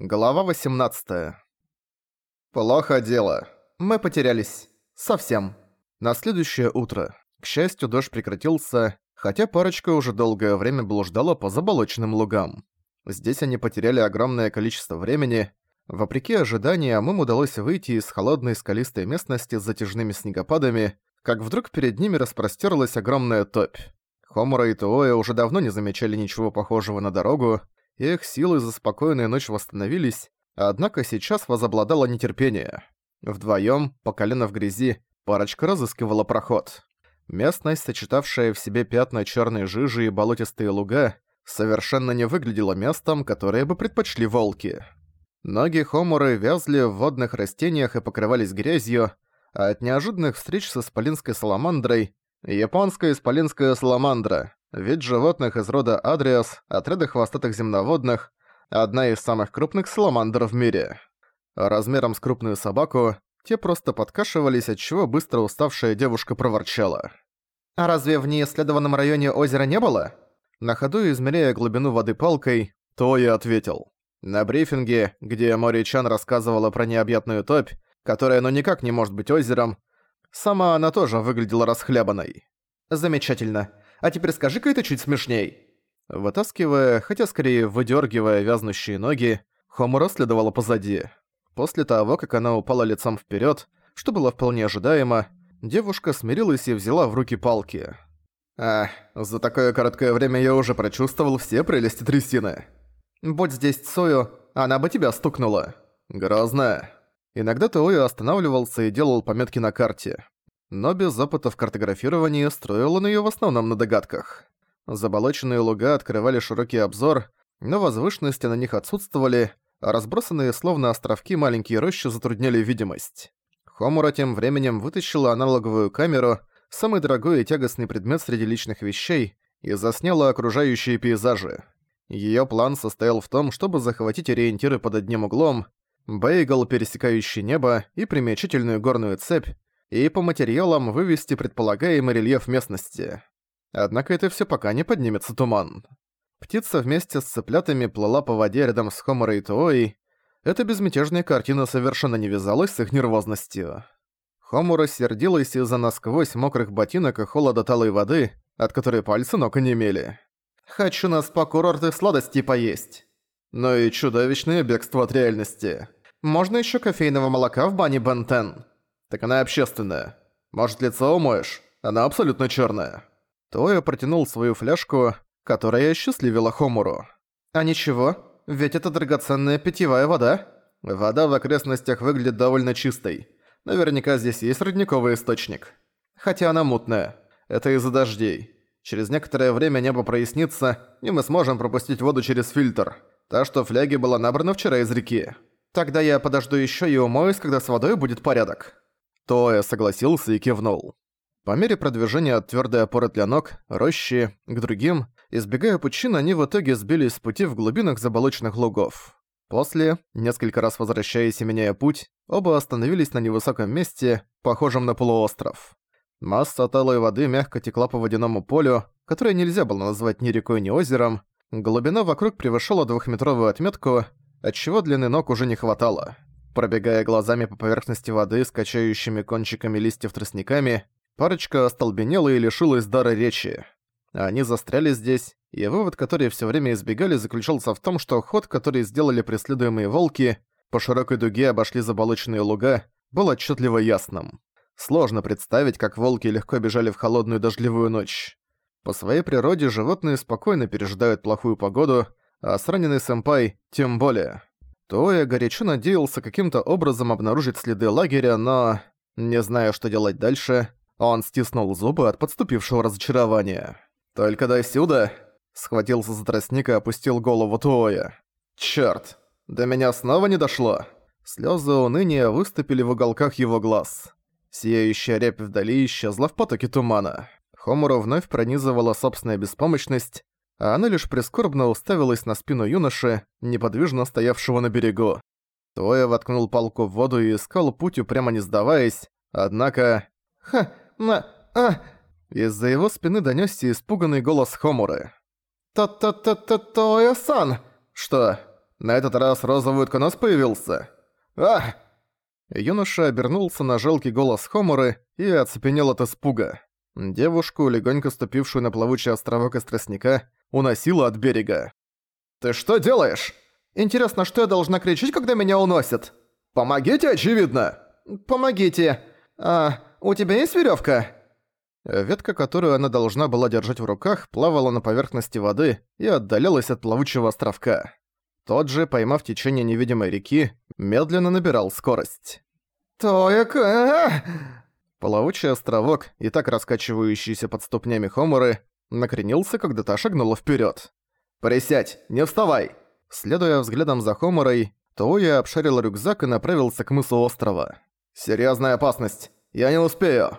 Глава 18. Плохо дело. Мы потерялись. Совсем. На следующее утро. К счастью, дождь прекратился, хотя парочка уже долгое время блуждала по заболоченным лугам. Здесь они потеряли огромное количество времени. Вопреки ожиданиям, им удалось выйти из холодной скалистой местности с затяжными снегопадами, как вдруг перед ними распростерлась огромная топь. Хомура и Туоя уже давно не замечали ничего похожего на дорогу, их силы за спокойную ночь восстановились, однако сейчас возобладало нетерпение. Вдвоём, по колено в грязи, парочка разыскивала проход. Местность, сочетавшая в себе пятна чёрной жижи и болотистые луга, совершенно не выглядела местом, которое бы предпочли волки. Ноги Хомуры вязли в водных растениях и покрывались грязью, а от неожиданных встреч с исполинской саламандрой японская исполинская саламандра Вид животных из рода Адриас, отряда хвостатых земноводных, одна из самых крупных саламандр в мире. Размером с крупную собаку, те просто подкашивались, отчего быстро уставшая девушка проворчала. «А разве в неисследованном районе озера не было?» На ходу измеряя глубину воды палкой, то я ответил. На брифинге, где Мори Чан рассказывала про необъятную топь, которая ну никак не может быть озером, сама она тоже выглядела расхлябанной. «Замечательно. А теперь скажи-ка это чуть смешней». Вытаскивая, хотя скорее выдергивая вязнущие ноги, Хомура следовала позади. После того, как она упала лицом вперед, что было вполне ожидаемо, девушка смирилась и взяла в руки палки. «А, за такое короткое время я уже прочувствовал все прелести трясины. Будь здесь Цою, она бы тебя стукнула. Грозная». Иногда Теою останавливался и делал пометки на карте но без опыта в картографировании строил он её в основном на догадках. Заболоченные луга открывали широкий обзор, но возвышенности на них отсутствовали, а разбросанные словно островки маленькие рощи затрудняли видимость. Хомура тем временем вытащила аналоговую камеру, самый дорогой и тягостный предмет среди личных вещей, и засняла окружающие пейзажи. Её план состоял в том, чтобы захватить ориентиры под одним углом, бейгл, пересекающий небо, и примечательную горную цепь, и по материалам вывести предполагаемый рельеф местности. Однако это все пока не поднимется туман. Птица вместе с цыплятами плыла по воде рядом с Хоморой и Туоей. Эта безмятежная картина совершенно не вязалась с их нервозностью. Хомура сердилась из-за насквозь мокрых ботинок и холода талой воды, от которой пальцы ног онемели. «Хочу на спа-курорты сладостей поесть». Ну и чудовищное бегство от реальности. Можно еще кофейного молока в бане Бентен. Так она общественная. Может, лицо умоешь? Она абсолютно черная. Тоя протянул свою фляжку, которая счастливила Хомуру. А ничего, ведь это драгоценная питьевая вода. Вода в окрестностях выглядит довольно чистой. Наверняка здесь есть родниковый источник. Хотя она мутная. Это из-за дождей. Через некоторое время небо прояснится, и мы сможем пропустить воду через фильтр. Та, что в фляге была набрана вчера из реки. Тогда я подожду ещё и умоюсь, когда с водой будет порядок. Тоя согласился и кивнул. По мере продвижения от твёрдой опоры для ног, рощи, к другим, избегая пучин, они в итоге сбились с пути в глубинах заболоченных лугов. После, несколько раз возвращаясь и меняя путь, оба остановились на невысоком месте, похожем на полуостров. Масса талой воды мягко текла по водяному полю, которое нельзя было назвать ни рекой, ни озером. Глубина вокруг превышала двухметровую отметку, отчего длины ног уже не хватало. Пробегая глазами по поверхности воды с качающими кончиками листьев тростниками, парочка остолбенела и лишилась дара речи. Они застряли здесь, и вывод, который все время избегали, заключался в том, что ход, который сделали преследуемые волки, по широкой дуге обошли заболоченные луга, был отчетливо ясным. Сложно представить, как волки легко бежали в холодную дождливую ночь. По своей природе животные спокойно пережидают плохую погоду, а с раненой сэмпай тем более. Тоя горячо надеялся каким-то образом обнаружить следы лагеря, но, не зная, что делать дальше, он стиснул зубы от подступившего разочарования. «Только дай сюда!» Схватился за тростник и опустил голову Тоя. «Чёрт! До меня снова не дошло!» Слёзы уныния выступили в уголках его глаз. Сияющая рябь вдали исчезла в потоке тумана. Хомуру вновь пронизывала собственная беспомощность, а она лишь прискорбно уставилась на спину юноши, неподвижно стоявшего на берегу. Тоя воткнул палку в воду и искал путь, прямо не сдаваясь, однако... «Ха! На... А!» Из-за его спины донёсся испуганный голос Хомуры. «Та-та-та-та-Тоя-сан!» «Что? На этот раз розовый утконос появился. Ах! Юноша обернулся на жалкий голос Хоморы и оцепенел от испуга. Девушку, легонько ступившую на плавучий островок из тростника, уносила от берега. «Ты что делаешь? Интересно, что я должна кричать, когда меня уносят? Помогите, очевидно!» «Помогите! А, у тебя есть веревка? Ветка, которую она должна была держать в руках, плавала на поверхности воды и отдалялась от плавучего островка. Тот же, поймав течение невидимой реки, медленно набирал скорость. «Тояка!» Плавучий островок, и так раскачивающийся под ступнями Хоморы, накренился, когда та шагнула вперед. «Присядь, не вставай!» Следуя взглядом за Хоморой, Тоя обшарил рюкзак и направился к мысу острова. «Серьёзная опасность! Я не успею!»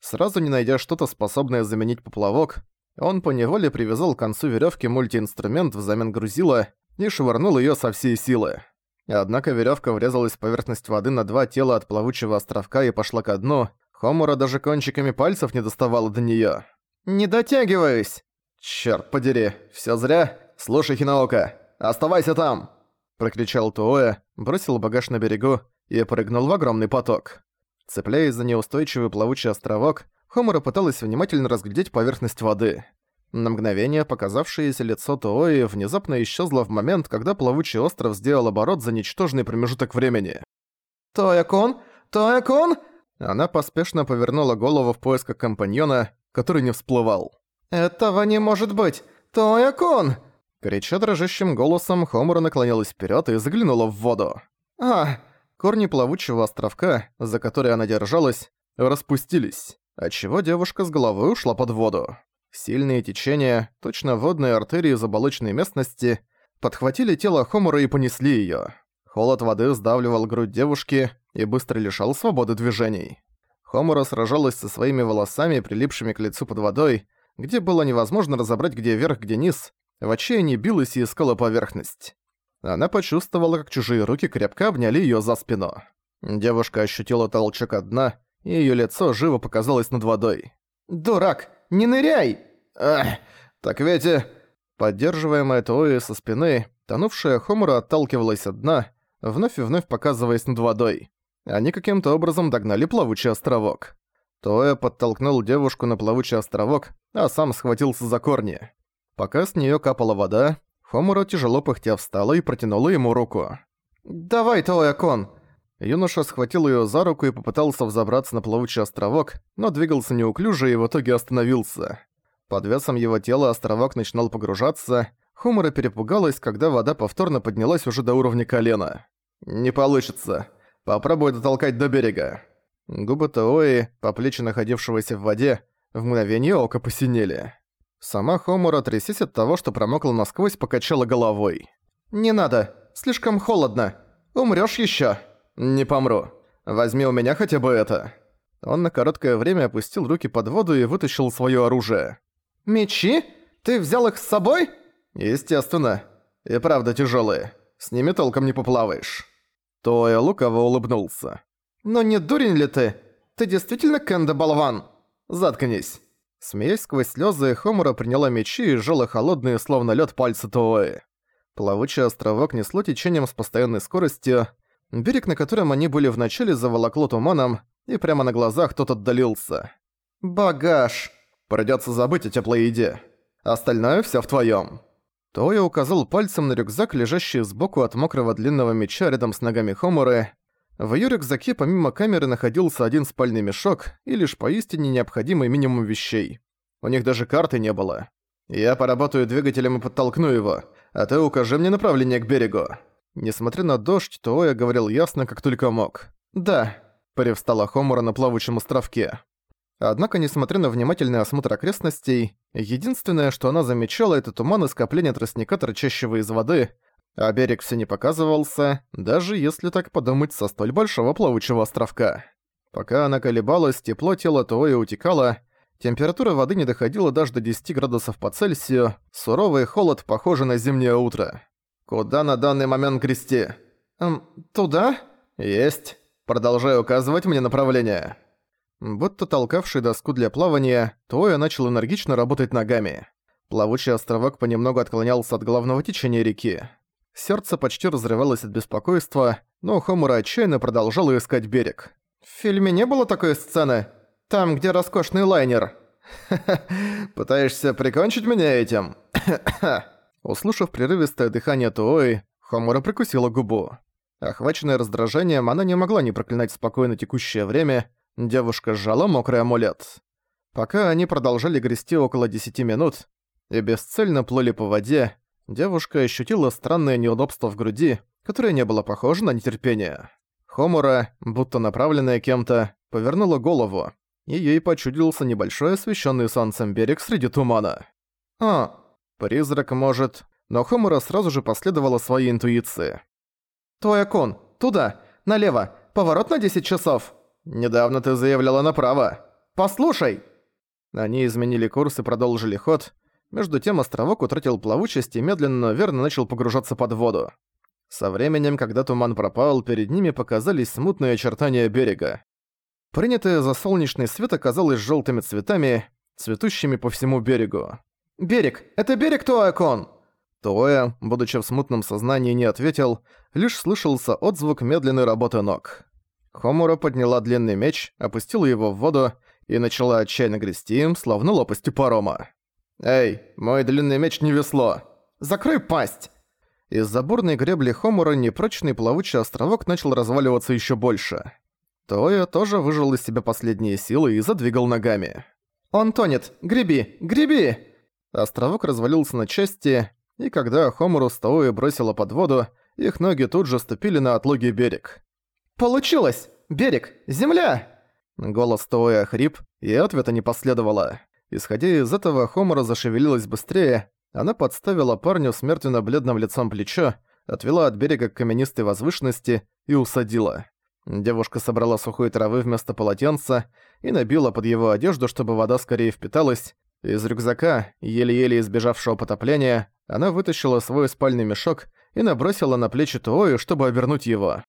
Сразу не найдя что-то, способное заменить поплавок, он поневоле привязал к концу верёвки мультиинструмент взамен грузила и швырнул её со всей силы. Однако верёвка врезалась в поверхность воды на два тела от плавучего островка и пошла ко дну. Хомура даже кончиками пальцев не доставала до неё. «Не дотягиваюсь!» «Чёрт подери, всё зря? Слушай, Хинаока, оставайся там!» Прокричал Туоэ, бросил багаж на берегу и прыгнул в огромный поток. Цепляясь за неустойчивый плавучий островок, Хомора пыталась внимательно разглядеть поверхность воды. На мгновение показавшееся лицо Туои внезапно исчезло в момент, когда плавучий остров сделал оборот за ничтожный промежуток времени. «Тоя-кон? Тоя-кон?» Она поспешно повернула голову в поисках компаньона, который не всплывал. «Этого не может быть! Тоя-кон!» Крича дрожащим голосом, Хомура наклонилась вперед и заглянула в воду. «А!» Корни плавучего островка, за который она держалась, распустились, отчего девушка с головой ушла под воду. Сильные течения, точно водные артерии заболоченной местности, подхватили тело Хомура и понесли её. Холод воды сдавливал грудь девушки и быстро лишал свободы движений. Хомура сражалась со своими волосами, прилипшими к лицу под водой, где было невозможно разобрать, где верх, где низ, в отчаянии билась и искала поверхность. Она почувствовала, как чужие руки крепко обняли её за спину. Девушка ощутила толчок от дна, и её лицо живо показалось над водой. «Дурак, не ныряй!» «Ах, так ведь...» Поддерживаемая Тои со спины, тонувшая Хомура отталкивалась от дна, вновь и вновь показываясь над водой. Они каким-то образом догнали плавучий островок. Тоя подтолкнул девушку на плавучий островок, а сам схватился за корни. Пока с неё капала вода, Хомура тяжело пыхтя встала и протянула ему руку. «Давай, Тоя-кон!» Юноша схватил её за руку и попытался взобраться на плавучий островок, но двигался неуклюже и в итоге остановился. Под весом его тела островок начинал погружаться, Хомура перепугалась, когда вода повторно поднялась уже до уровня колена. «Не получится. Попробуй дотолкать до берега». Губы Тои, по плечи находившегося в воде, в мгновение ока посинели. Сама Хомура, трясясь от того, что промокла насквозь, покачала головой. «Не надо, слишком холодно. Умрёшь ещё». «Не помру. Возьми у меня хотя бы это». Он на короткое время опустил руки под воду и вытащил своё оружие. «Мечи? Ты взял их с собой?» «Естественно. И правда тяжёлые. С ними толком не поплаваешь». Тоя лукаво улыбнулся. «Но не дурень ли ты? Ты действительно Кэнда-болван? Заткнись». Смеясь сквозь слезы, Хомура приняла мечи и сжала холодные, словно лед пальцы Тоэ. Плавучий островок несло течением с постоянной скоростью. Берег, на котором они были вначале, заволокло туманом, и прямо на глазах тот отдалился. «Багаж! Придётся забыть о теплой еде. Остальное всё в твоём». Тоя указал пальцем на рюкзак, лежащий сбоку от мокрого длинного меча рядом с ногами Хомуры. В её рюкзаке помимо камеры находился один спальный мешок и лишь поистине необходимый минимум вещей. У них даже карты не было. «Я поработаю двигателем и подтолкну его, а ты укажи мне направление к берегу». Несмотря на дождь, Туоя говорил ясно, как только мог. «Да», — привстала Хомура на плавучем островке. Однако, несмотря на внимательный осмотр окрестностей, единственное, что она замечала, это туман и скопление тростника, торчащего из воды, а берег все не показывался, даже если так подумать со столь большого плавучего островка. Пока она колебалась, тепло тела Туои утекало, температура воды не доходила даже до 10 градусов по Цельсию, суровый холод, похожий на зимнее утро. «Куда на данный момент грести?» «Эм, туда?» «Есть. Продолжай указывать мне направление». Будто толкавший доску для плавания, Туоя начал энергично работать ногами. Плавучий островок понемногу отклонялся от главного течения реки. Сердце почти разрывалось от беспокойства, но Хомура отчаянно продолжала искать берег. «В фильме не было такой сцены? Там, где роскошный лайнер?» пытаешься прикончить меня этим?» Услышав прерывистое дыхание Туои, Хомура прикусила губу. Охваченная раздражением, она не могла не проклинать спокойно текущее время, девушка сжала мокрый амулет. Пока они продолжали грести около 10 минут и бесцельно плыли по воде, девушка ощутила странное неудобство в груди, которое не было похоже на нетерпение. Хомура, будто направленная кем-то, повернула голову, и ей почудился небольшой освещенный солнцем берег среди тумана. «А, призрак может...» Но Хомура сразу же последовала своей интуиции. «Твой окон! Туда! Налево! Поворот на 10 часов!» «Недавно ты заявляла направо!» «Послушай!» Они изменили курс и продолжили ход. Между тем островок утратил плавучесть и медленно, но верно начал погружаться под воду. Со временем, когда туман пропал, перед ними показались смутные очертания берега. Принятое за солнечный свет оказалось желтыми цветами, цветущими по всему берегу. «Берег! Это берег Туакон!» Туэ, будучи в смутном сознании, не ответил, лишь слышался отзвук медленной работы ног. Хомура подняла длинный меч, опустила его в воду и начала отчаянно грести им, словно лопастью парома. «Эй, мой длинный меч не весло! Закрой пасть!» Из-за бурной гребли Хомура непрочный плавучий островок начал разваливаться еще больше. Тоя тоже выжил из себя последние силы и задвигал ногами. «Он тонет! Греби! Греби!» Островок развалился на части, и когда Хомуру с Тоой бросила под воду, их ноги тут же ступили на отлогий берег. «Получилось! Берег! Земля!» Голос Тоя хрип, и ответа не последовало. Исходя из этого, Хомура зашевелилась быстрее, она подставила парню смертельно-бледным лицом плечо, отвела от берега к каменистой возвышенности и усадила. Девушка собрала сухой травы вместо полотенца и набила под его одежду, чтобы вода скорее впиталась. Из рюкзака, еле-еле избежавшего потопления, она вытащила свой спальный мешок и набросила на плечи Туою, чтобы обернуть его.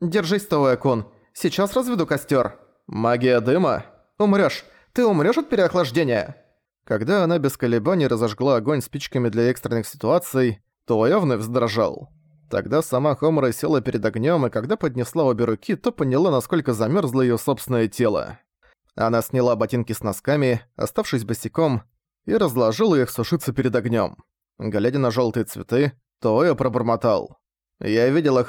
«Держись, Туоя-кун, сейчас разведу костер. Магия дыма? Умрёшь! Ты умрёшь от переохлаждения!» Когда она без колебаний разожгла огонь спичками для экстренных ситуаций, Туоя вновь вздрожал. Тогда сама Хомра села перед огнем, и когда поднесла обе руки, то поняла, насколько замерзло ее собственное тело. Она сняла ботинки с носками, оставшись босиком, и разложила их сушиться перед огнем. Глядя на желтые цветы, Тоя пробормотал. «Я видел их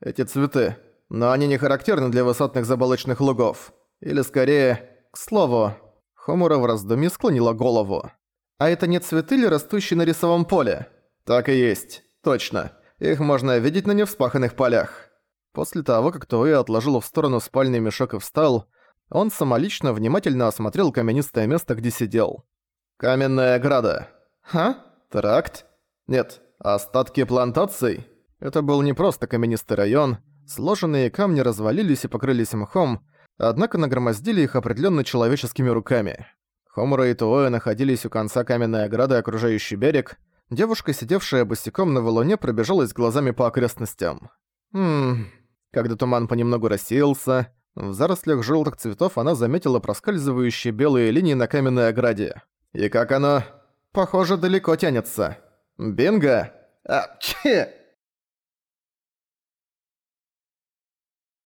эти цветы, но они не характерны для высотных заболочных лугов. Или скорее, к слову...» Хомура в раздумье склонила голову. «А это не цветы ли, растущие на рисовом поле?» «Так и есть, точно. Их можно видеть на невспаханных полях. После того, как Туэ отложил в сторону спальный мешок и встал, он самолично внимательно осмотрел каменистое место, где сидел. «Каменная ограда. Ха? Тракт? Нет, остатки плантаций?» Это был не просто каменистый район. Сложенные камни развалились и покрылись мхом, однако нагромоздили их определенно человеческими руками. Хомура и Туоя находились у конца каменной ограды, окружающий берег, Девушка, сидевшая босиком на валуне, пробежалась глазами по окрестностям. Хм... Когда туман понемногу рассеялся, в зарослях желтых цветов она заметила проскальзывающие белые линии на каменной ограде. И как оно? Похоже, далеко тянется. Бинго! А, че!